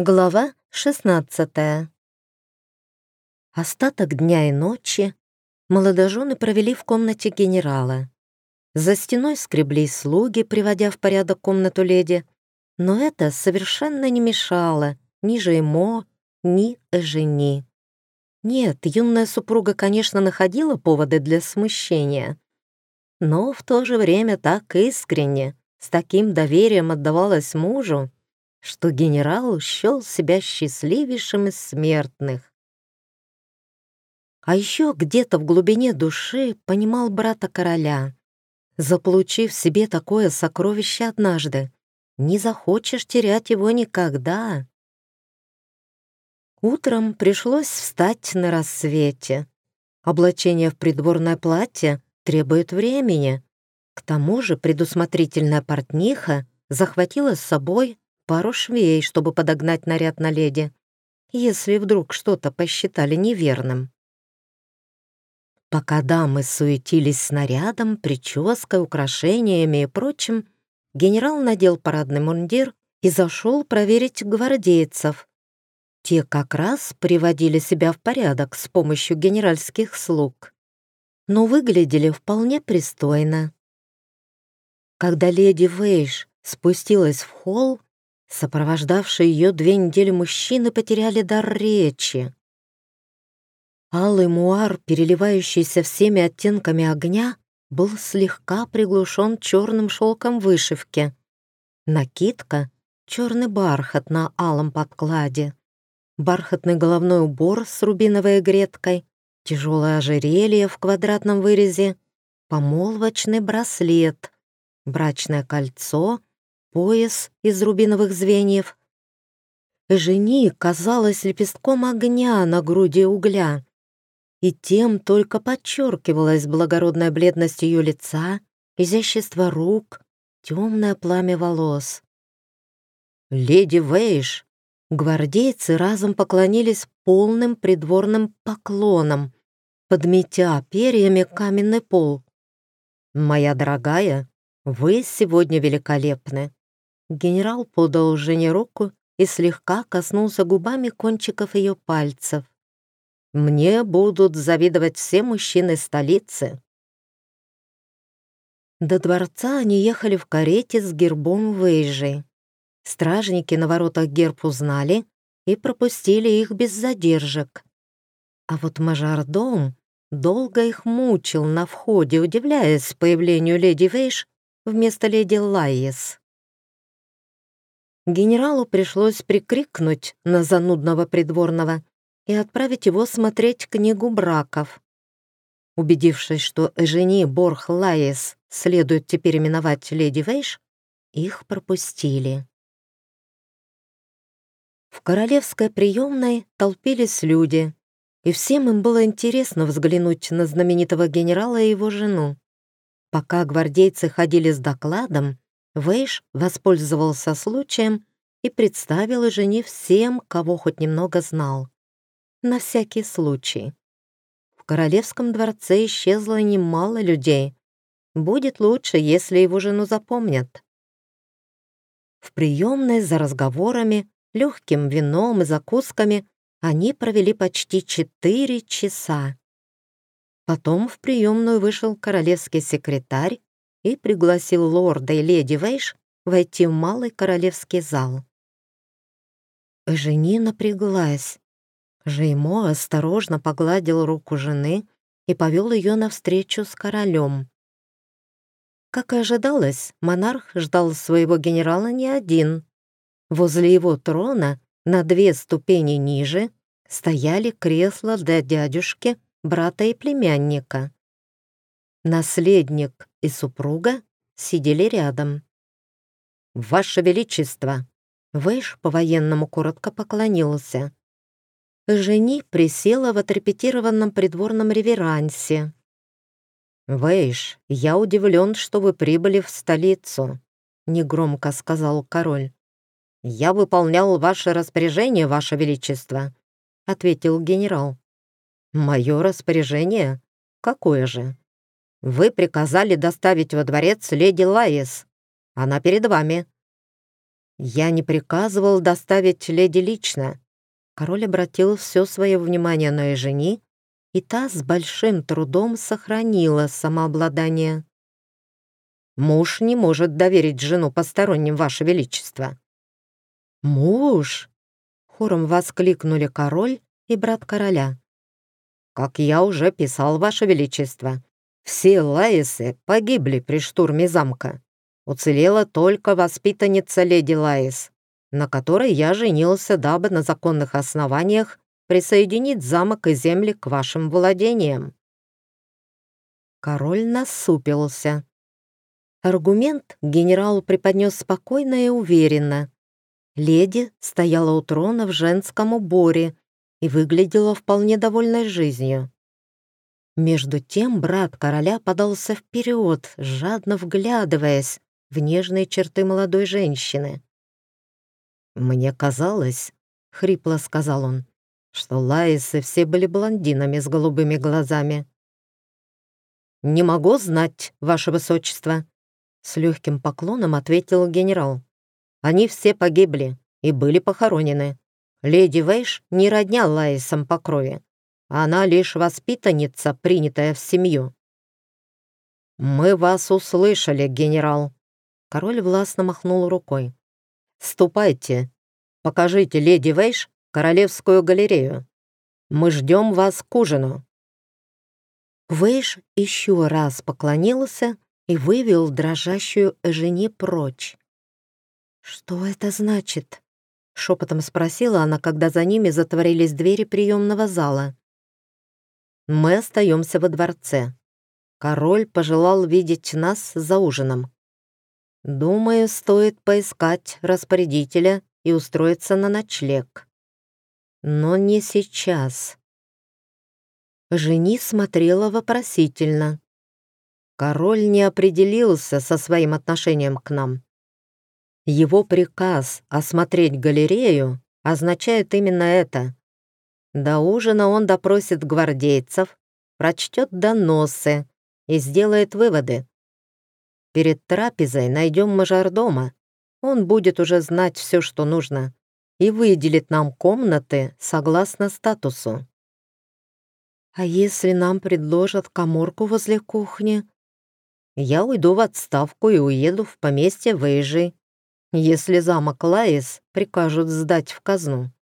Глава 16 Остаток дня и ночи молодожены провели в комнате генерала. За стеной скребли слуги, приводя в порядок комнату леди, но это совершенно не мешало ни Жеймо, ни Эжени. Нет, юная супруга, конечно, находила поводы для смущения, но в то же время так искренне, с таким доверием отдавалась мужу, что генерал счел себя счастливейшим из смертных. А еще где-то в глубине души понимал брата короля. Заполучив себе такое сокровище однажды, не захочешь терять его никогда. Утром пришлось встать на рассвете. Облачение в придворное платье требует времени. К тому же предусмотрительная портниха захватила с собой пару швей, чтобы подогнать наряд на леди, если вдруг что-то посчитали неверным. Пока дамы суетились с нарядом, прической, украшениями и прочим, генерал надел парадный мундир и зашел проверить гвардейцев. Те как раз приводили себя в порядок с помощью генеральских слуг, но выглядели вполне пристойно. Когда леди Вейш спустилась в холл, Сопровождавшие ее две недели мужчины потеряли дар речи. Алый муар, переливающийся всеми оттенками огня, был слегка приглушен черным шелком вышивки. Накидка — черный бархат на алом подкладе. Бархатный головной убор с рубиновой греткой, тяжелое ожерелье в квадратном вырезе, помолвочный браслет, брачное кольцо — пояс из рубиновых звеньев. Жени казалась лепестком огня на груди угля, и тем только подчеркивалась благородная бледность ее лица, изящество рук, темное пламя волос. «Леди Вейш!» Гвардейцы разом поклонились полным придворным поклоном, подметя перьями каменный пол. «Моя дорогая, вы сегодня великолепны. Генерал подал жене руку и слегка коснулся губами кончиков ее пальцев. «Мне будут завидовать все мужчины столицы». До дворца они ехали в карете с гербом Вейжи. Стражники на воротах герб узнали и пропустили их без задержек. А вот мажордом долго их мучил на входе, удивляясь появлению леди Вейш вместо леди Лайес. Генералу пришлось прикрикнуть на занудного придворного и отправить его смотреть книгу браков. Убедившись, что Эжени Борх Лаес следует теперь именовать леди Вейш, их пропустили. В королевской приемной толпились люди, и всем им было интересно взглянуть на знаменитого генерала и его жену. Пока гвардейцы ходили с докладом, Вейш воспользовался случаем и представил жене всем, кого хоть немного знал. На всякий случай. В королевском дворце исчезло немало людей. Будет лучше, если его жену запомнят. В приемной за разговорами, легким вином и закусками они провели почти четыре часа. Потом в приемную вышел королевский секретарь и пригласил лорда и леди Вейш войти в малый королевский зал. Жени напряглась. Жеймо осторожно погладил руку жены и повел ее навстречу с королем. Как и ожидалось, монарх ждал своего генерала не один. Возле его трона, на две ступени ниже, стояли кресла для дядюшки, брата и племянника. Наследник и супруга сидели рядом. «Ваше Величество!» Вэйш по-военному коротко поклонился. Жени присела в отрепетированном придворном реверансе. «Вэйш, я удивлен, что вы прибыли в столицу», — негромко сказал король. «Я выполнял ваше распоряжение, ваше величество», — ответил генерал. «Мое распоряжение? Какое же?» Вы приказали доставить во дворец леди Лаис. Она перед вами». «Я не приказывал доставить леди лично». Король обратил все свое внимание на Эжени, и та с большим трудом сохранила самообладание. «Муж не может доверить жену посторонним, Ваше Величество». «Муж!» — хором воскликнули король и брат короля. «Как я уже писал, Ваше Величество, все лаисы погибли при штурме замка. Уцелела только воспитанница леди Лаис, на которой я женился, дабы на законных основаниях присоединить замок и земли к вашим владениям». Король насупился. Аргумент генерал преподнес спокойно и уверенно. Леди стояла у трона в женском уборе и выглядела вполне довольной жизнью. Между тем брат короля подался вперед, жадно вглядываясь в нежные черты молодой женщины. «Мне казалось», — хрипло сказал он, что лаисы все были блондинами с голубыми глазами. «Не могу знать, ваше высочество», — с легким поклоном ответил генерал. «Они все погибли и были похоронены. Леди Вейш не родня лаисам по крови. Она лишь воспитанница, принятая в семью». «Мы вас услышали, генерал». Король властно махнул рукой. «Ступайте, покажите леди Вейш Королевскую галерею. Мы ждем вас к ужину». Вейш еще раз поклонился и вывел дрожащую Эжени прочь. «Что это значит?» — шепотом спросила она, когда за ними затворились двери приемного зала. Мы остаемся во дворце. Король пожелал видеть нас за ужином. Думаю, стоит поискать распорядителя и устроиться на ночлег. Но не сейчас. Жени смотрела вопросительно. Король не определился со своим отношением к нам. Его приказ осмотреть галерею означает именно это. До ужина он допросит гвардейцев, прочтет доносы и сделает выводы. Перед трапезой найдем мажордома. Он будет уже знать все, что нужно, и выделит нам комнаты согласно статусу. А если нам предложат коморку возле кухни? Я уйду в отставку и уеду в поместье Вейжи, если замок Лаис прикажут сдать в казну. —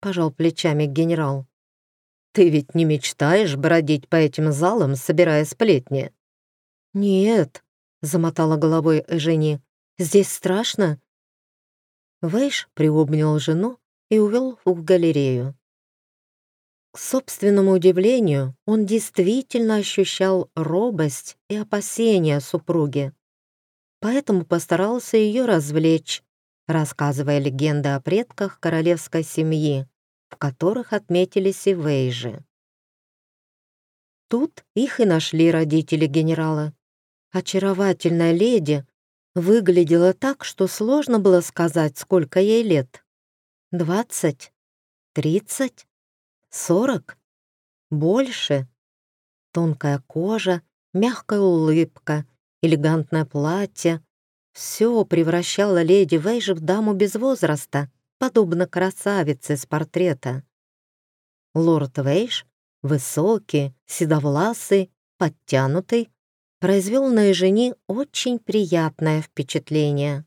пожал плечами генерал. «Ты ведь не мечтаешь бродить по этим залам, собирая сплетни?» «Нет», — замотала головой Эжени, — «здесь страшно». Вейш приобнял жену и увел в галерею. К собственному удивлению, он действительно ощущал робость и опасения супруги. Поэтому постарался ее развлечь, рассказывая легенды о предках королевской семьи, в которых отметились и вейжи. Тут их и нашли родители генерала. Очаровательная леди выглядела так, что сложно было сказать, сколько ей лет. Двадцать? Тридцать? Сорок? Больше? Тонкая кожа, мягкая улыбка, элегантное платье, все превращало леди Вейжи в даму без возраста, подобно красавице с портрета. Лорд Вейж, высокий, седовласый, подтянутый, произвел на Эжени очень приятное впечатление.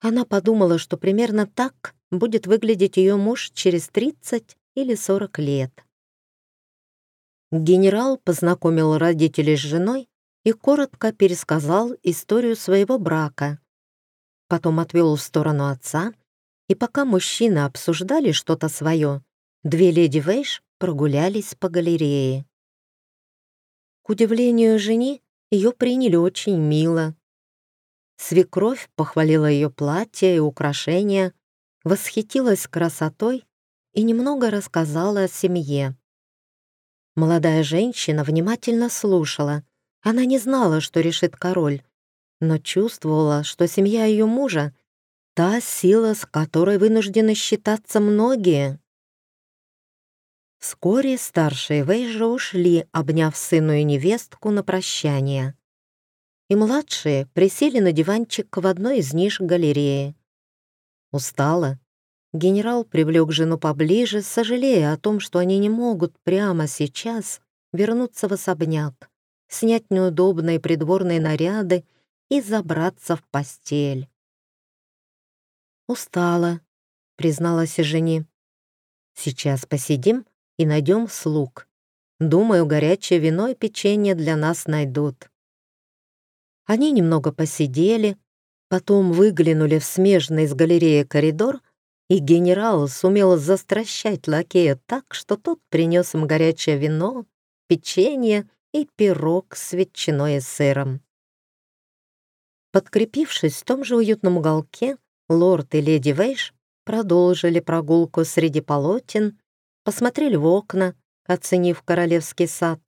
Она подумала, что примерно так будет выглядеть ее муж через 30 или 40 лет. Генерал познакомил родителей с женой и коротко пересказал историю своего брака. Потом отвел в сторону отца, и пока мужчины обсуждали что-то свое, две леди Вейш прогулялись по галерее. К удивлению жени, ее приняли очень мило. Свекровь похвалила ее платье и украшения, восхитилась красотой и немного рассказала о семье. Молодая женщина внимательно слушала, она не знала, что решит король, но чувствовала, что семья ее мужа — та сила, с которой вынуждены считаться многие. Вскоре старшие Вейжи ушли, обняв сыну и невестку на прощание. И младшие присели на диванчик в одной из ниш галереи, Устала? Генерал привлек жену поближе, сожалея о том, что они не могут прямо сейчас вернуться в особняк, снять неудобные придворные наряды и забраться в постель. «Устала», — призналась жене. «Сейчас посидим и найдем слуг. Думаю, горячее вино и печенье для нас найдут». Они немного посидели, потом выглянули в смежный с галереей коридор, и генерал сумел застращать лакея так, что тот принес им горячее вино, печенье и пирог с ветчиной и сыром. Подкрепившись в том же уютном уголке, лорд и леди Вейш продолжили прогулку среди полотен, посмотрели в окна, оценив королевский сад.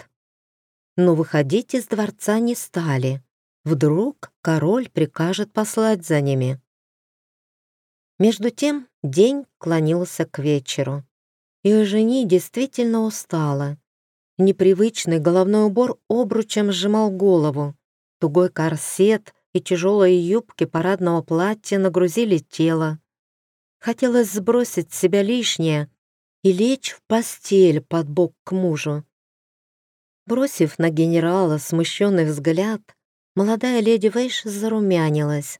Но выходить из дворца не стали. Вдруг король прикажет послать за ними. Между тем день клонился к вечеру, и жени действительно устала. Непривычный головной убор обручем сжимал голову, тугой корсет и тяжелые юбки парадного платья нагрузили тело. Хотелось сбросить с себя лишнее и лечь в постель под бок к мужу. Бросив на генерала смущенный взгляд, молодая леди Вейш зарумянилась.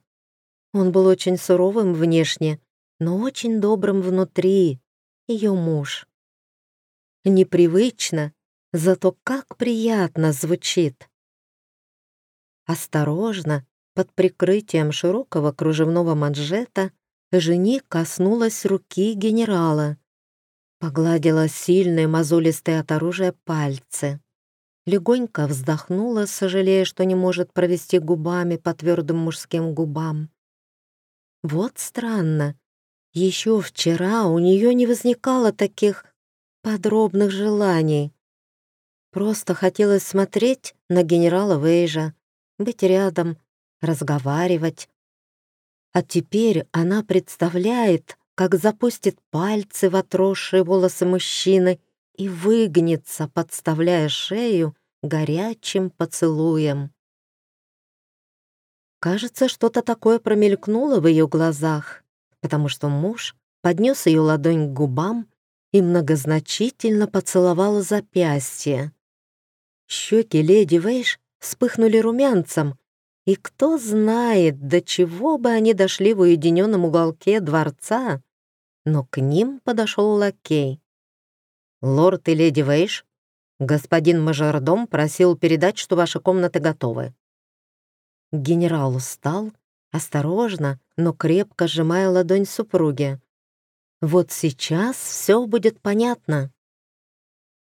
Он был очень суровым внешне, но очень добрым внутри, ее муж. Непривычно, зато как приятно звучит. Осторожно, под прикрытием широкого кружевного манжета, жени коснулась руки генерала, погладила сильные мозолистые от оружия пальцы легонько вздохнула, сожалея, что не может провести губами по твердым мужским губам. Вот странно. Еще вчера у нее не возникало таких подробных желаний. Просто хотелось смотреть на генерала Вейжа, быть рядом, разговаривать. А теперь она представляет, как запустит пальцы в отросшие волосы мужчины и выгнется, подставляя шею горячим поцелуем. Кажется, что-то такое промелькнуло в ее глазах, потому что муж поднес ее ладонь к губам и многозначительно поцеловал запястье. Щеки леди Вейш вспыхнули румянцем, и кто знает, до чего бы они дошли в уединенном уголке дворца, но к ним подошел лакей. «Лорд и леди Вейш, господин мажордом просил передать, что ваши комнаты готовы». Генерал устал, осторожно, но крепко сжимая ладонь супруги. «Вот сейчас все будет понятно».